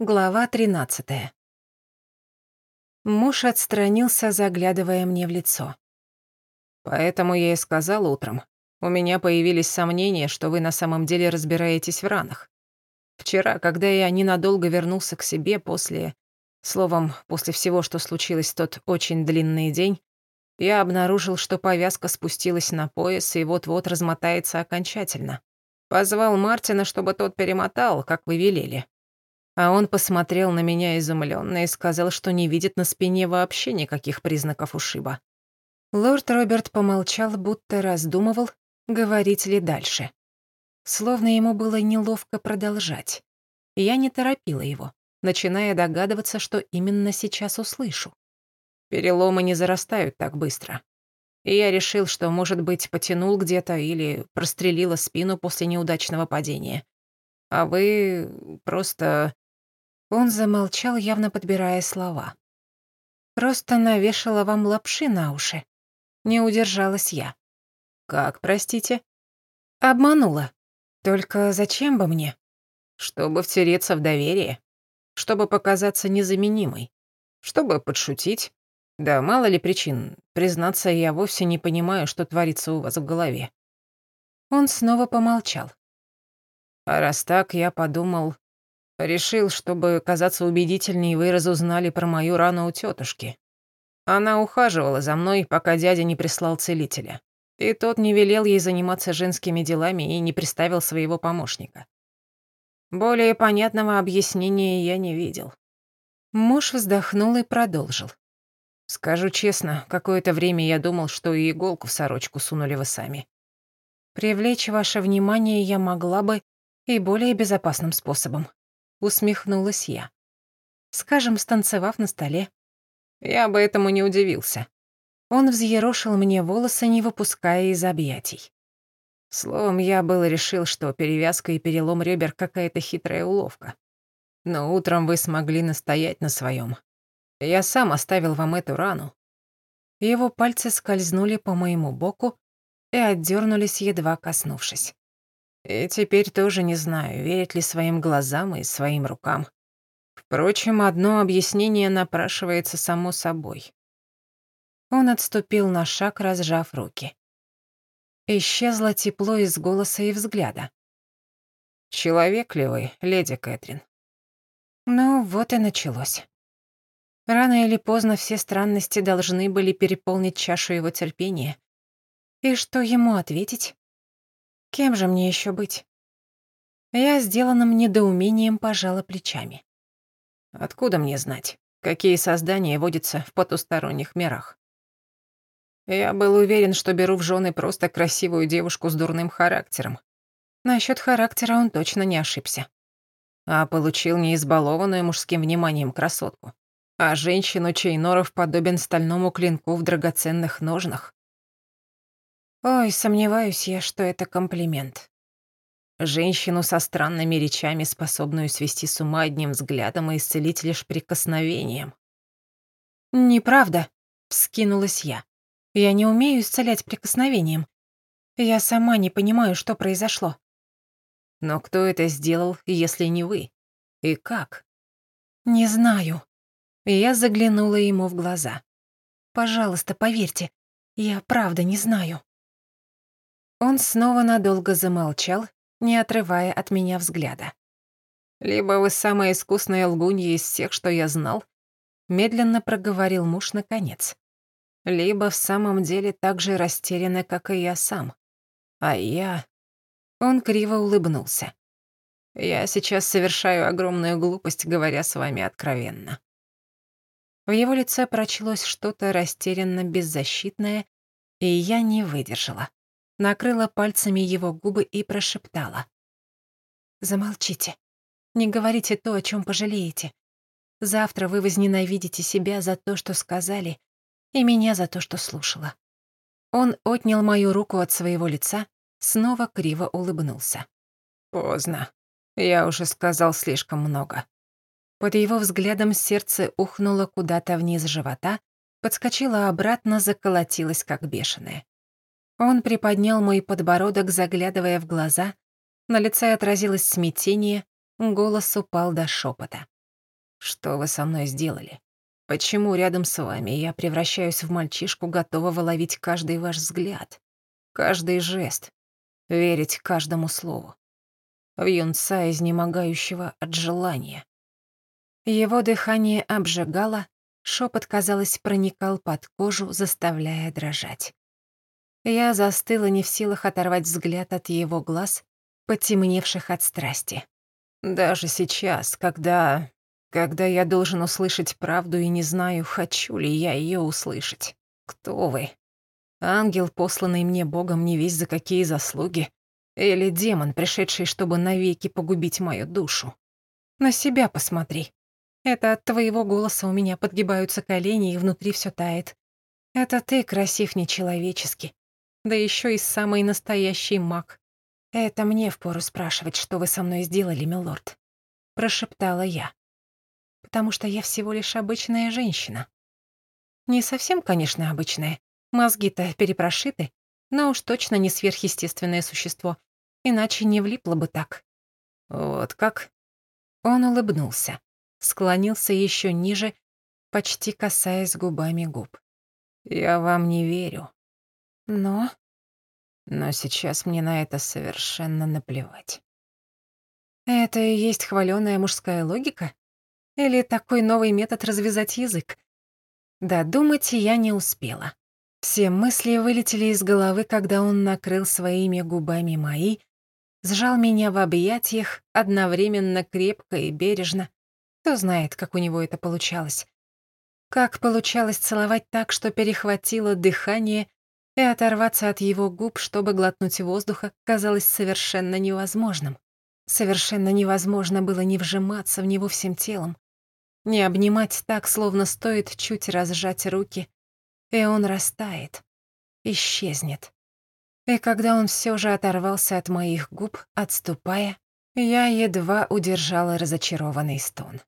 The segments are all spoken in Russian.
Глава 13. Муж отстранился, заглядывая мне в лицо. «Поэтому я и сказал утром. У меня появились сомнения, что вы на самом деле разбираетесь в ранах. Вчера, когда я ненадолго вернулся к себе после... Словом, после всего, что случилось тот очень длинный день, я обнаружил, что повязка спустилась на пояс и вот-вот размотается окончательно. Позвал Мартина, чтобы тот перемотал, как вы велели. А он посмотрел на меня изумленно и сказал, что не видит на спине вообще никаких признаков ушиба. Лорд Роберт помолчал, будто раздумывал, говорить ли дальше. Словно ему было неловко продолжать. Я не торопила его, начиная догадываться, что именно сейчас услышу. Переломы не зарастают так быстро. И я решил, что, может быть, потянул где-то или прострелила спину после неудачного падения. А вы просто... Он замолчал, явно подбирая слова. «Просто навешала вам лапши на уши». Не удержалась я. «Как, простите?» «Обманула. Только зачем бы мне?» «Чтобы втереться в доверие. Чтобы показаться незаменимой. Чтобы подшутить. Да мало ли причин. Признаться, я вовсе не понимаю, что творится у вас в голове». Он снова помолчал. А раз так, я подумал, Решил, чтобы казаться убедительнее, вы разузнали про мою рану у тетушки. Она ухаживала за мной, пока дядя не прислал целителя. И тот не велел ей заниматься женскими делами и не приставил своего помощника. Более понятного объяснения я не видел. Муж вздохнул и продолжил. Скажу честно, какое-то время я думал, что и иголку в сорочку сунули вы сами. Привлечь ваше внимание я могла бы и более безопасным способом усмехнулась я. Скажем, станцевав на столе. Я бы этому не удивился. Он взъерошил мне волосы, не выпуская из объятий. Словом, я было решил, что перевязка и перелом ребер какая-то хитрая уловка. Но утром вы смогли настоять на своем. Я сам оставил вам эту рану. Его пальцы скользнули по моему боку и отдернулись, едва коснувшись. И теперь тоже не знаю, верить ли своим глазам и своим рукам. Впрочем, одно объяснение напрашивается само собой. Он отступил на шаг, разжав руки. Исчезло тепло из голоса и взгляда. «Человек ли вы, леди Кэтрин?» Ну, вот и началось. Рано или поздно все странности должны были переполнить чашу его терпения. И что ему ответить? Кем же мне еще быть? Я сделанным недоумением пожала плечами. Откуда мне знать, какие создания водятся в потусторонних мирах? Я был уверен, что беру в жены просто красивую девушку с дурным характером. Насчет характера он точно не ошибся. А получил не избалованную мужским вниманием красотку, а женщину, чей норов подобен стальному клинку в драгоценных ножнах. Ой, сомневаюсь я, что это комплимент. Женщину со странными речами, способную свести с ума одним взглядом и исцелить лишь прикосновением. «Неправда», — вскинулась я. «Я не умею исцелять прикосновением. Я сама не понимаю, что произошло». «Но кто это сделал, если не вы? И как?» «Не знаю». Я заглянула ему в глаза. «Пожалуйста, поверьте, я правда не знаю». Он снова надолго замолчал, не отрывая от меня взгляда. «Либо вы самая искусная лгунья из всех, что я знал», медленно проговорил муж наконец. «Либо в самом деле так же растеряна, как и я сам. А я...» Он криво улыбнулся. «Я сейчас совершаю огромную глупость, говоря с вами откровенно». В его лице прочлось что-то растерянно беззащитное, и я не выдержала накрыла пальцами его губы и прошептала. «Замолчите. Не говорите то, о чем пожалеете. Завтра вы возненавидите себя за то, что сказали, и меня за то, что слушала». Он отнял мою руку от своего лица, снова криво улыбнулся. «Поздно. Я уже сказал слишком много». Под его взглядом сердце ухнуло куда-то вниз живота, подскочило обратно, заколотилось как бешеное. Он приподнял мой подбородок, заглядывая в глаза. На лице отразилось смятение, голос упал до шепота. Что вы со мной сделали? Почему рядом с вами я превращаюсь в мальчишку, готового ловить каждый ваш взгляд, каждый жест, верить каждому слову? В юнца, изнемогающего от желания. Его дыхание обжигало, шепот, казалось, проникал под кожу, заставляя дрожать. Я застыла не в силах оторвать взгляд от его глаз, потемневших от страсти. Даже сейчас, когда... когда я должен услышать правду и не знаю, хочу ли я ее услышать. Кто вы? Ангел, посланный мне Богом не весь за какие заслуги? Или демон, пришедший, чтобы навеки погубить мою душу? На себя посмотри. Это от твоего голоса у меня подгибаются колени, и внутри все тает. Это ты красив нечеловечески. Да еще и самый настоящий маг. «Это мне впору спрашивать, что вы со мной сделали, милорд», — прошептала я. «Потому что я всего лишь обычная женщина. Не совсем, конечно, обычная. Мозги-то перепрошиты, но уж точно не сверхъестественное существо, иначе не влипло бы так». «Вот как?» Он улыбнулся, склонился еще ниже, почти касаясь губами губ. «Я вам не верю». «Но...» Но сейчас мне на это совершенно наплевать. Это и есть хвалёная мужская логика? Или такой новый метод развязать язык? Додумать я не успела. Все мысли вылетели из головы, когда он накрыл своими губами мои, сжал меня в объятиях одновременно крепко и бережно. Кто знает, как у него это получалось. Как получалось целовать так, что перехватило дыхание и оторваться от его губ, чтобы глотнуть воздуха, казалось совершенно невозможным. Совершенно невозможно было не вжиматься в него всем телом, не обнимать так, словно стоит чуть разжать руки, и он растает, исчезнет. И когда он все же оторвался от моих губ, отступая, я едва удержала разочарованный стон.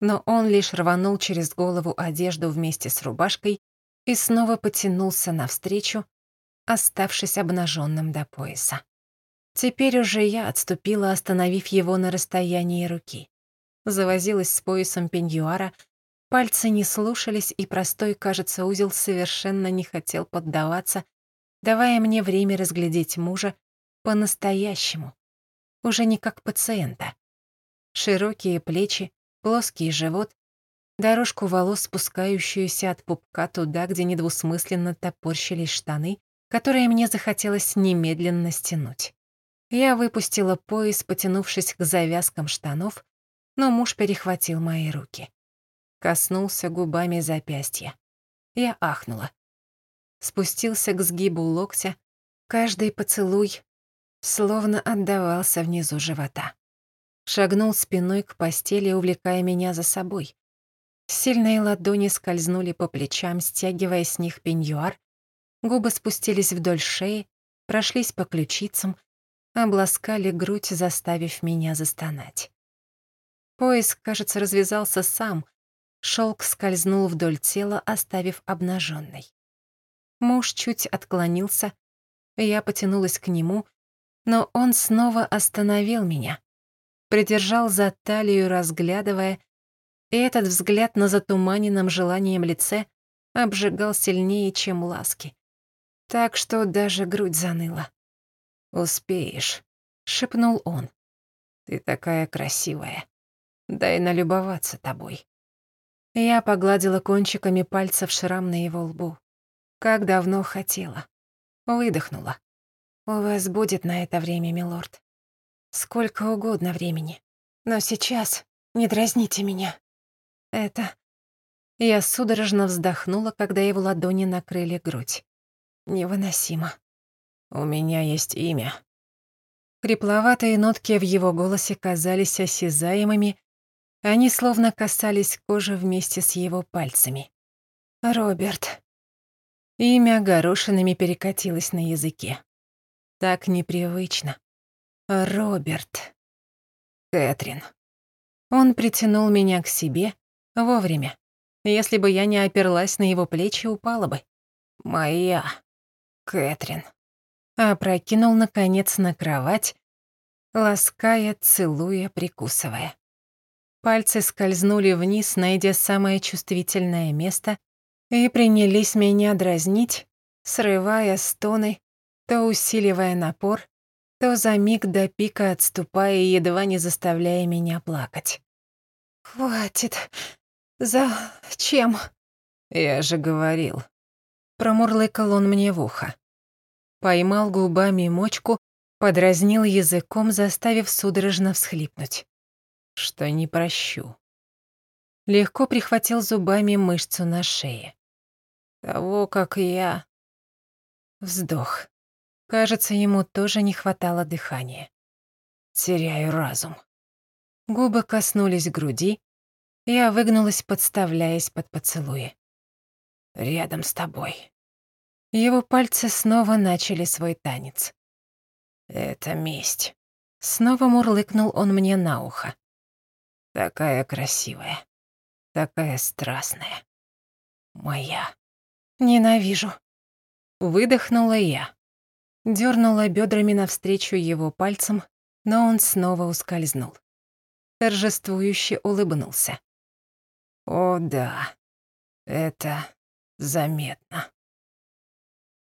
Но он лишь рванул через голову одежду вместе с рубашкой и снова потянулся навстречу, оставшись обнаженным до пояса. Теперь уже я отступила, остановив его на расстоянии руки. Завозилась с поясом пеньюара, пальцы не слушались, и простой, кажется, узел совершенно не хотел поддаваться, давая мне время разглядеть мужа по-настоящему, уже не как пациента. Широкие плечи, плоский живот, дорожку волос, спускающуюся от пупка туда, где недвусмысленно топорщились штаны, которые мне захотелось немедленно стянуть. Я выпустила пояс, потянувшись к завязкам штанов, но муж перехватил мои руки. Коснулся губами запястья. Я ахнула. Спустился к сгибу локтя, каждый поцелуй словно отдавался внизу живота. Шагнул спиной к постели, увлекая меня за собой. Сильные ладони скользнули по плечам, стягивая с них пеньюар, губы спустились вдоль шеи, прошлись по ключицам, обласкали грудь, заставив меня застонать. Пояс, кажется, развязался сам, шелк скользнул вдоль тела, оставив обнаженной. Муж чуть отклонился, я потянулась к нему, но он снова остановил меня, придержал за талию, разглядывая, и этот взгляд на затуманенном желанием лице обжигал сильнее, чем ласки. Так что даже грудь заныла. «Успеешь», — шепнул он. «Ты такая красивая. Дай налюбоваться тобой». Я погладила кончиками пальцев шрам на его лбу. Как давно хотела. Выдохнула. «У вас будет на это время, милорд. Сколько угодно времени. Но сейчас не дразните меня». Это... Я судорожно вздохнула, когда его ладони накрыли грудь. Невыносимо. «У меня есть имя». Хрипловатые нотки в его голосе казались осязаемыми, они словно касались кожи вместе с его пальцами. «Роберт». Имя горошинами перекатилось на языке. Так непривычно. «Роберт». «Кэтрин». Он притянул меня к себе, Вовремя. Если бы я не оперлась на его плечи, упала бы. Моя Кэтрин. Опрокинул, наконец, на кровать, лаская, целуя, прикусывая. Пальцы скользнули вниз, найдя самое чувствительное место, и принялись меня дразнить, срывая стоны, то усиливая напор, то за миг до пика отступая едва не заставляя меня плакать. «Хватит. Зачем?» «Я же говорил». Промурлыкал он мне в ухо. Поймал губами мочку, подразнил языком, заставив судорожно всхлипнуть. «Что не прощу». Легко прихватил зубами мышцу на шее. Того, как я... Вздох. Кажется, ему тоже не хватало дыхания. Теряю разум. Губы коснулись груди, я выгнулась, подставляясь под поцелуи. Рядом с тобой. Его пальцы снова начали свой танец. Это месть. Снова мурлыкнул он мне на ухо. Такая красивая, такая страстная. Моя. Ненавижу. Выдохнула я. Дёрнула бёдрами навстречу его пальцем, но он снова ускользнул. Торжествующе улыбнулся. О да, это заметно.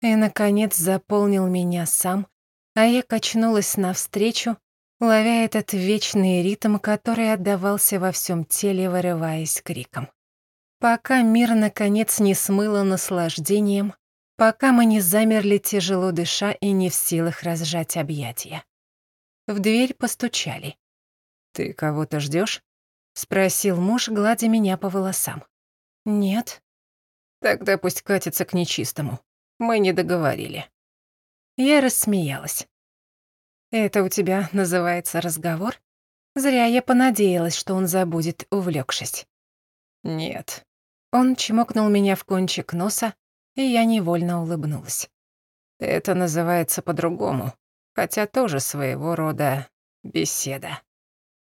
И, наконец, заполнил меня сам, а я качнулась навстречу, ловя этот вечный ритм, который отдавался во всем теле, вырываясь криком. Пока мир, наконец, не смыло наслаждением, пока мы не замерли тяжело дыша и не в силах разжать объятия. В дверь постучали. «Ты кого-то ждешь? Спросил муж, гладя меня по волосам. «Нет». «Тогда пусть катится к нечистому. Мы не договорили». Я рассмеялась. «Это у тебя называется разговор? Зря я понадеялась, что он забудет, увлекшись. «Нет». Он чмокнул меня в кончик носа, и я невольно улыбнулась. «Это называется по-другому, хотя тоже своего рода беседа».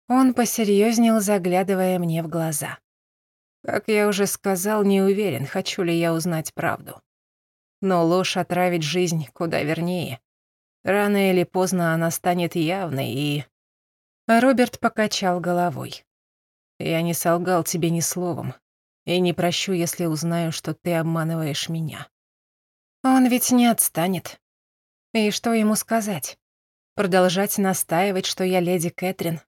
Он посерьезнел, заглядывая мне в глаза. Как я уже сказал, не уверен, хочу ли я узнать правду. Но ложь отравит жизнь куда вернее. Рано или поздно она станет явной, и... Роберт покачал головой. Я не солгал тебе ни словом. И не прощу, если узнаю, что ты обманываешь меня. Он ведь не отстанет. И что ему сказать? Продолжать настаивать, что я леди Кэтрин,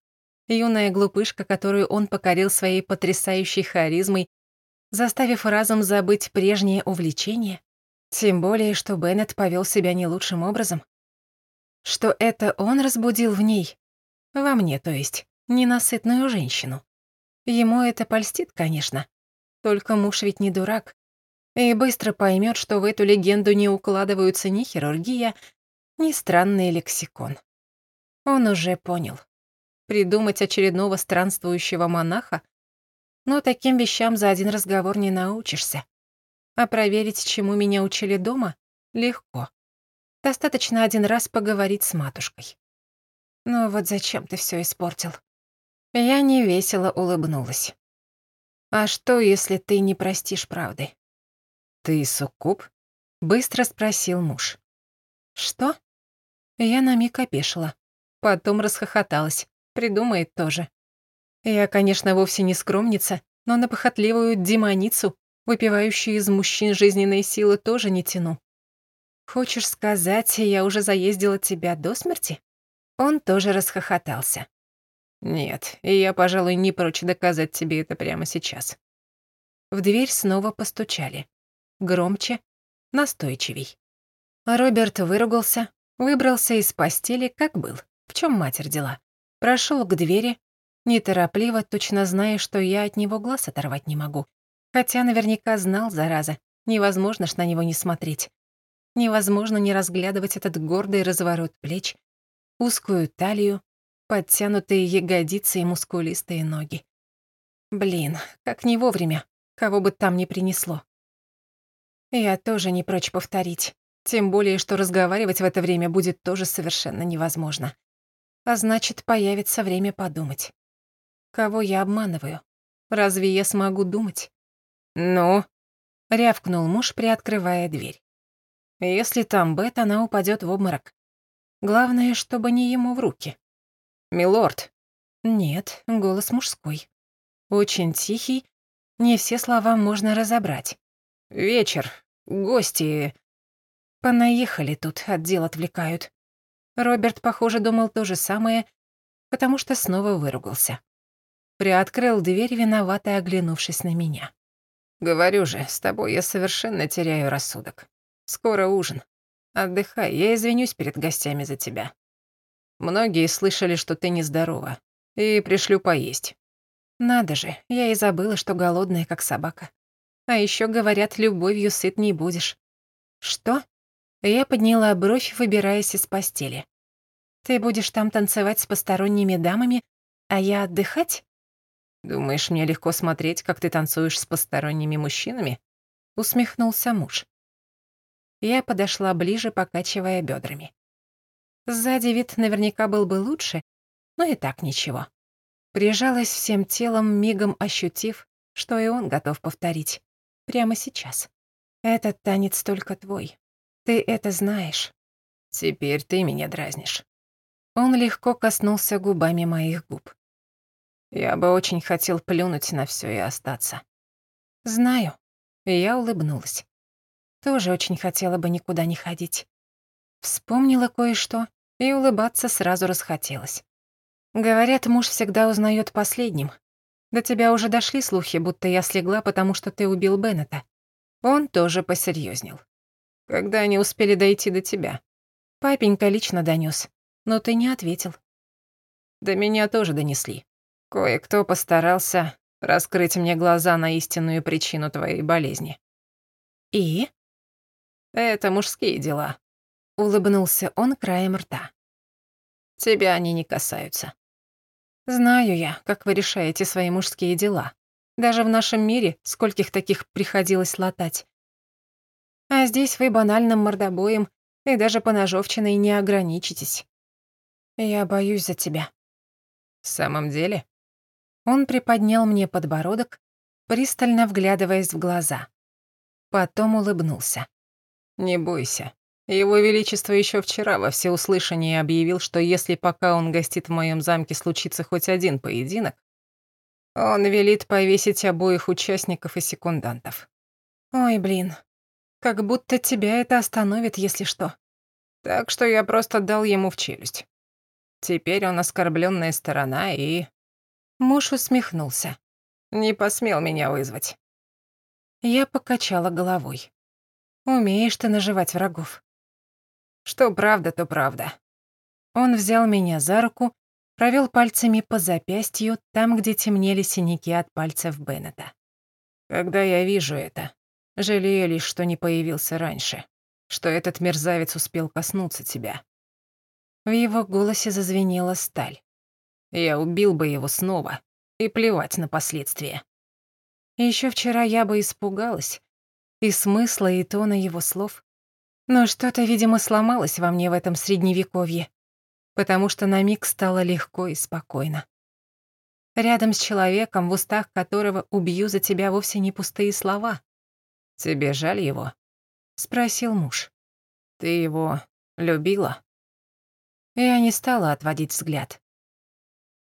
юная глупышка, которую он покорил своей потрясающей харизмой, заставив разом забыть прежнее увлечение? Тем более, что Беннет повел себя не лучшим образом. Что это он разбудил в ней, во мне, то есть, ненасытную женщину. Ему это польстит, конечно. Только муж ведь не дурак. И быстро поймет, что в эту легенду не укладываются ни хирургия, ни странный лексикон. Он уже понял. Придумать очередного странствующего монаха? Но таким вещам за один разговор не научишься. А проверить, чему меня учили дома, легко. Достаточно один раз поговорить с матушкой. Ну вот зачем ты все испортил? Я невесело улыбнулась. «А что, если ты не простишь правды?» «Ты суккуб?» — быстро спросил муж. «Что?» Я на миг опешила. Потом расхохоталась. Придумает тоже. Я, конечно, вовсе не скромница, но на похотливую демоницу, выпивающую из мужчин жизненные силы, тоже не тяну. «Хочешь сказать, я уже заездила тебя до смерти?» Он тоже расхохотался. Нет, и я, пожалуй, не прочь доказать тебе это прямо сейчас. В дверь снова постучали. Громче, настойчивей. Роберт выругался, выбрался из постели, как был, в чем матерь дела. Прошел к двери, неторопливо, точно зная, что я от него глаз оторвать не могу. Хотя наверняка знал, зараза, невозможно ж на него не смотреть. Невозможно не разглядывать этот гордый разворот плеч, узкую талию, подтянутые ягодицы и мускулистые ноги. Блин, как не вовремя, кого бы там ни принесло. Я тоже не прочь повторить, тем более, что разговаривать в это время будет тоже совершенно невозможно. А значит, появится время подумать. Кого я обманываю? Разве я смогу думать? «Ну?» — рявкнул муж, приоткрывая дверь. Если там Бет, она упадет в обморок. Главное, чтобы не ему в руки. «Милорд». Нет, голос мужской. очень тихий, не все слова можно разобрать. «Вечер. Гости...» Понаехали тут, от дел отвлекают. Роберт, похоже, думал то же самое, потому что снова выругался. Приоткрыл дверь, виновато оглянувшись на меня. «Говорю же, с тобой я совершенно теряю рассудок. Скоро ужин. Отдыхай, я извинюсь перед гостями за тебя. Многие слышали, что ты нездорова, и пришлю поесть». Надо же, я и забыла, что голодная, как собака. А еще говорят, любовью сыт не будешь. Что? Я подняла бровь, выбираясь из постели. Ты будешь там танцевать с посторонними дамами, а я отдыхать? «Думаешь, мне легко смотреть, как ты танцуешь с посторонними мужчинами?» Усмехнулся муж. Я подошла ближе, покачивая бедрами. Сзади вид наверняка был бы лучше, но и так ничего. Прижалась всем телом, мигом ощутив, что и он готов повторить. Прямо сейчас. Этот танец только твой. Ты это знаешь. Теперь ты меня дразнишь. Он легко коснулся губами моих губ. Я бы очень хотел плюнуть на все и остаться. Знаю. я улыбнулась. Тоже очень хотела бы никуда не ходить. Вспомнила кое-что, и улыбаться сразу расхотелось. Говорят, муж всегда узнает последним. До тебя уже дошли слухи, будто я слегла, потому что ты убил Беннета. Он тоже посерьезнел. Когда они успели дойти до тебя? Папенька лично донес, но ты не ответил. До меня тоже донесли. Кое-кто постарался раскрыть мне глаза на истинную причину твоей болезни. И? Это мужские дела. Улыбнулся он краем рта. Тебя они не касаются. Знаю я, как вы решаете свои мужские дела. Даже в нашем мире скольких таких приходилось латать. А здесь вы банальным мордобоем и даже поножовщиной не ограничитесь. Я боюсь за тебя. В самом деле? Он приподнял мне подбородок, пристально вглядываясь в глаза. Потом улыбнулся. «Не бойся. Его Величество еще вчера во всеуслышание объявил, что если пока он гостит в моем замке случится хоть один поединок, он велит повесить обоих участников и секундантов. Ой, блин. Как будто тебя это остановит, если что. Так что я просто дал ему в челюсть. Теперь он оскорбленная сторона и Муж усмехнулся. «Не посмел меня вызвать». Я покачала головой. «Умеешь ты наживать врагов». «Что правда, то правда». Он взял меня за руку, провел пальцами по запястью, там, где темнели синяки от пальцев Беннета. «Когда я вижу это, жалею лишь, что не появился раньше, что этот мерзавец успел коснуться тебя». В его голосе зазвенела сталь. Я убил бы его снова, и плевать на последствия. Еще вчера я бы испугалась и смысла, и тона его слов. Но что-то, видимо, сломалось во мне в этом средневековье, потому что на миг стало легко и спокойно. Рядом с человеком, в устах которого «убью за тебя» вовсе не пустые слова. «Тебе жаль его?» — спросил муж. «Ты его любила?» Я не стала отводить взгляд.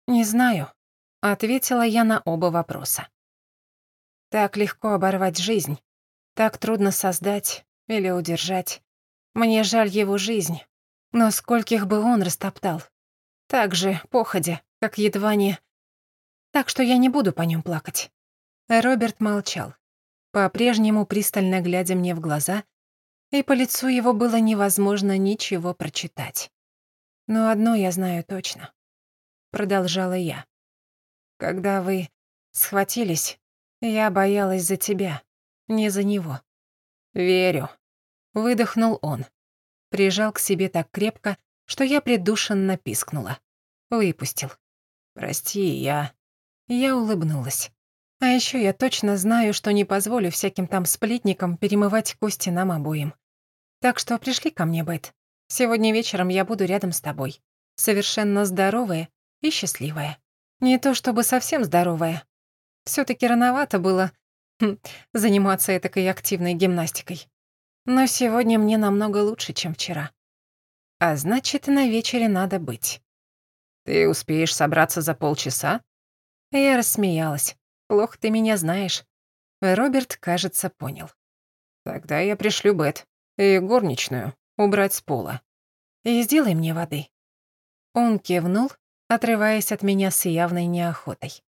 «Не знаю», — ответила я на оба вопроса. Так легко оборвать жизнь, так трудно создать или удержать. Мне жаль его жизнь, но скольких бы он растоптал. Так же, походя, как едва не... Так что я не буду по нем плакать. Роберт молчал, по-прежнему пристально глядя мне в глаза, и по лицу его было невозможно ничего прочитать. Но одно я знаю точно продолжала я. Когда вы схватились, я боялась за тебя, не за него. Верю, выдохнул он. Прижал к себе так крепко, что я придушенно пискнула. Выпустил. Прости, я... Я улыбнулась. А еще я точно знаю, что не позволю всяким там сплетникам перемывать кости нам обоим. Так что пришли ко мне, Бет. Сегодня вечером я буду рядом с тобой. Совершенно здоровая и счастливая. Не то чтобы совсем здоровая. все таки рановато было хм, заниматься этакой активной гимнастикой. Но сегодня мне намного лучше, чем вчера. А значит, на вечере надо быть. Ты успеешь собраться за полчаса? Я рассмеялась. Плохо ты меня знаешь. Роберт, кажется, понял. Тогда я пришлю Бет и горничную убрать с пола. И сделай мне воды. Он кивнул, отрываясь от меня с явной неохотой.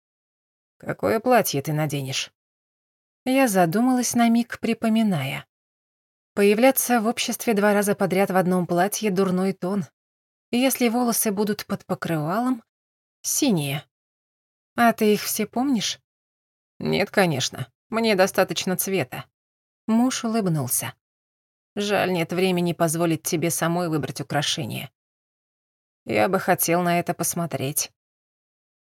Какое платье ты наденешь? Я задумалась на миг, припоминая. Появляться в обществе два раза подряд в одном платье — дурной тон. Если волосы будут под покрывалом — синие. А ты их все помнишь? Нет, конечно. Мне достаточно цвета. Муж улыбнулся. Жаль, нет времени позволить тебе самой выбрать украшение. Я бы хотел на это посмотреть.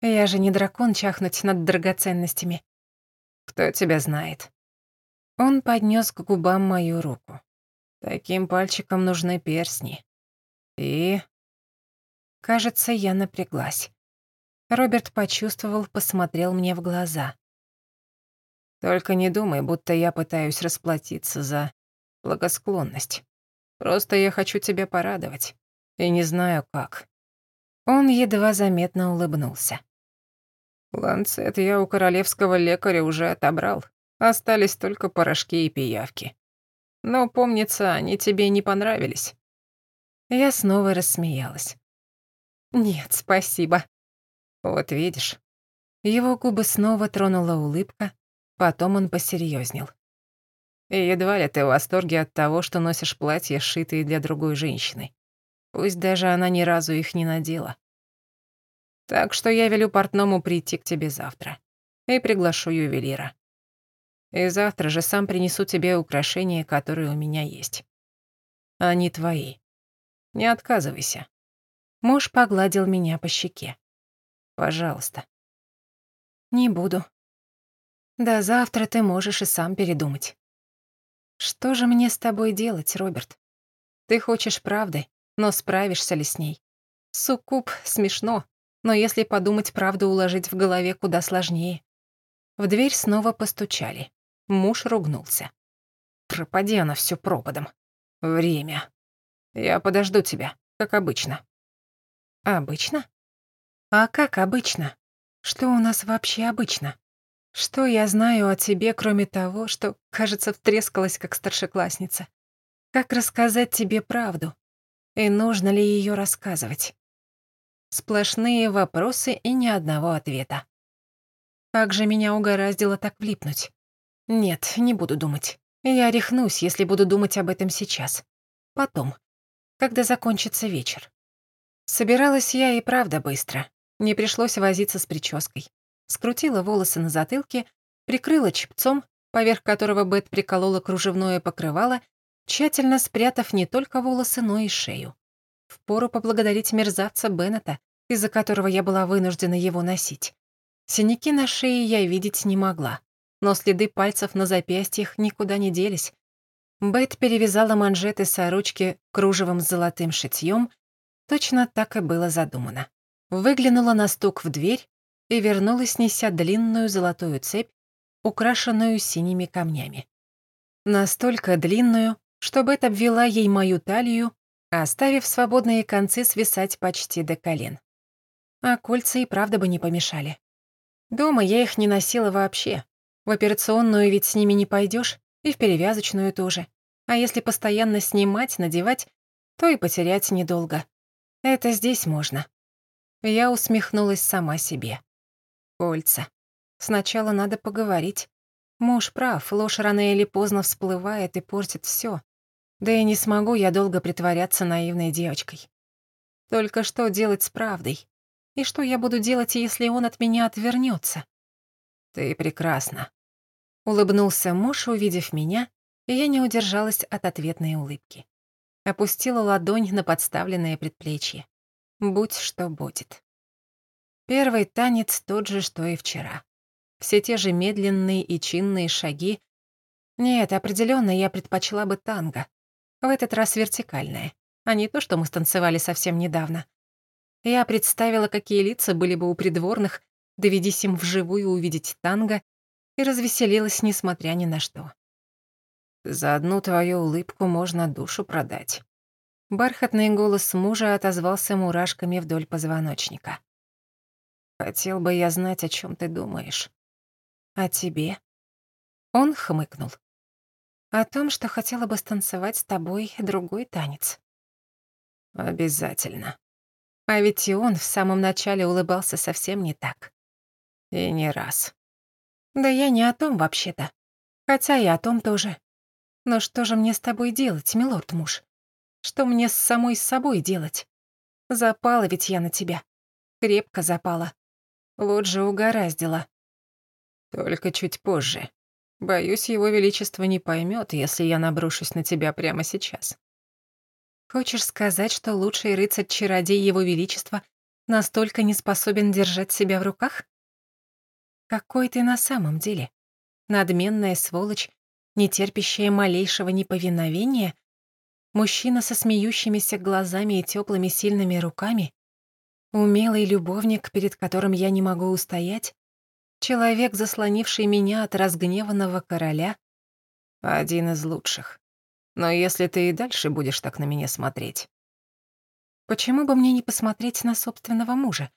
Я же не дракон чахнуть над драгоценностями. Кто тебя знает? Он поднес к губам мою руку. Таким пальчиком нужны перстни. И... Кажется, я напряглась. Роберт почувствовал, посмотрел мне в глаза. Только не думай, будто я пытаюсь расплатиться за благосклонность. Просто я хочу тебя порадовать. И не знаю, как. Он едва заметно улыбнулся. Ланцет я у королевского лекаря уже отобрал. Остались только порошки и пиявки. Но, помнится, они тебе не понравились. Я снова рассмеялась. «Нет, спасибо». «Вот видишь». Его губы снова тронула улыбка, потом он посерьезнел. «И едва ли ты в восторге от того, что носишь платья, сшитые для другой женщины. Пусть даже она ни разу их не надела. Так что я велю портному прийти к тебе завтра. И приглашу ювелира. И завтра же сам принесу тебе украшения, которые у меня есть. Они твои. Не отказывайся. Муж погладил меня по щеке. Пожалуйста. Не буду. До завтра ты можешь и сам передумать. Что же мне с тобой делать, Роберт? Ты хочешь правды, но справишься ли с ней? Суккуб смешно, но если подумать, правду уложить в голове куда сложнее. В дверь снова постучали. Муж ругнулся. Пропади она все пропадом. Время. Я подожду тебя, как обычно. Обычно? А как обычно? Что у нас вообще обычно? Что я знаю о тебе, кроме того, что, кажется, втрескалась как старшеклассница? Как рассказать тебе правду? И нужно ли ее рассказывать? Сплошные вопросы и ни одного ответа. Как же меня угораздило так влипнуть? Нет, не буду думать. Я рехнусь, если буду думать об этом сейчас. Потом, когда закончится вечер. Собиралась я и правда быстро. Не пришлось возиться с прической. Скрутила волосы на затылке, прикрыла чепцом, поверх которого Бет приколола кружевное покрывало, тщательно спрятав не только волосы, но и шею. Впору поблагодарить мерзавца Беннета, из-за которого я была вынуждена его носить. Синяки на шее я видеть не могла, но следы пальцев на запястьях никуда не делись. Бет перевязала манжеты сорочки кружевом с золотым шитьем, точно так и было задумано. Выглянула на стук в дверь и вернулась, неся длинную золотую цепь, украшенную синими камнями. Настолько длинную, что Бет обвела ей мою талию оставив свободные концы свисать почти до колен. А кольца и правда бы не помешали. Дома я их не носила вообще. В операционную ведь с ними не пойдешь, и в перевязочную тоже. А если постоянно снимать, надевать, то и потерять недолго. Это здесь можно. Я усмехнулась сама себе. Кольца. Сначала надо поговорить. Муж прав, ложь рано или поздно всплывает и портит все. Да и не смогу я долго притворяться наивной девочкой. Только что делать с правдой? И что я буду делать, если он от меня отвернется? Ты прекрасна. Улыбнулся муж, увидев меня, и я не удержалась от ответной улыбки. Опустила ладонь на подставленное предплечье. Будь что будет. Первый танец тот же, что и вчера. Все те же медленные и чинные шаги. Нет, определенно я предпочла бы танго. В этот раз вертикальная, а не то, что мы станцевали совсем недавно. Я представила, какие лица были бы у придворных, доведись им вживую увидеть танго, и развеселилась, несмотря ни на что. «За одну твою улыбку можно душу продать». Бархатный голос мужа отозвался мурашками вдоль позвоночника. «Хотел бы я знать, о чем ты думаешь». А тебе? Он хмыкнул. О том, что хотела бы станцевать с тобой другой танец. Обязательно. А ведь и он в самом начале улыбался совсем не так. И не раз. Да я не о том вообще-то. Хотя и о том тоже. Но что же мне с тобой делать, милорд муж? Что мне с самой собой делать? Запала ведь я на тебя. Крепко запала. Вот же угораздило. Только чуть позже. Боюсь, его величество не поймет, если я наброшусь на тебя прямо сейчас. Хочешь сказать, что лучший рыцарь-чародей Его Величества настолько не способен держать себя в руках? Какой ты на самом деле? Надменная сволочь, не терпящая малейшего неповиновения? Мужчина со смеющимися глазами и теплыми сильными руками? Умелый любовник, перед которым я не могу устоять? Человек, заслонивший меня от разгневанного короля? Один из лучших. Но если ты и дальше будешь так на меня смотреть... Почему бы мне не посмотреть на собственного мужа?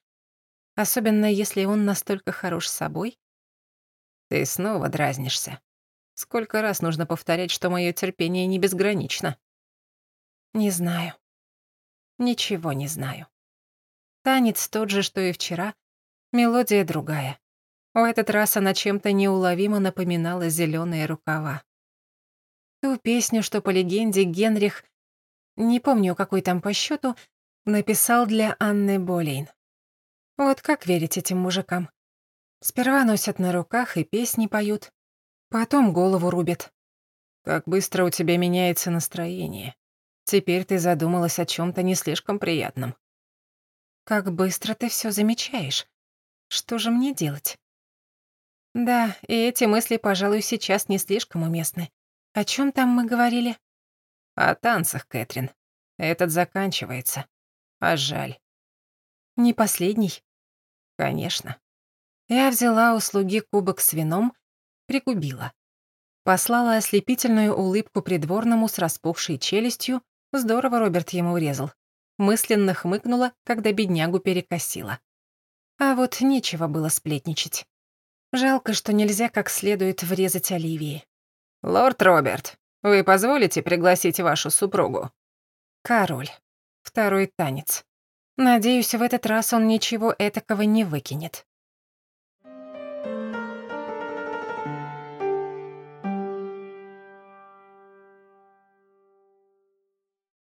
Особенно если он настолько хорош собой. Ты снова дразнишься. Сколько раз нужно повторять, что мое терпение не безгранично? Не знаю. Ничего не знаю. Танец тот же, что и вчера, мелодия другая. В этот раз она чем-то неуловимо напоминала зеленые рукава. Ту песню, что по легенде Генрих, не помню, какой там по счету, написал для Анны Болейн. Вот как верить этим мужикам? Сперва носят на руках и песни поют, потом голову рубят. Как быстро у тебя меняется настроение. Теперь ты задумалась о чем то не слишком приятном. Как быстро ты все замечаешь. Что же мне делать? Да, и эти мысли, пожалуй, сейчас не слишком уместны. О чем там мы говорили? О танцах, Кэтрин. Этот заканчивается. А жаль. Не последний? Конечно. Я взяла у слуги кубок с вином, пригубила. Послала ослепительную улыбку придворному с распухшей челюстью. Здорово Роберт ему урезал. Мысленно хмыкнула, когда беднягу перекосила. А вот нечего было сплетничать. Жалко, что нельзя как следует врезать Оливии. «Лорд Роберт, вы позволите пригласить вашу супругу?» «Король. Второй танец. Надеюсь, в этот раз он ничего этакого не выкинет».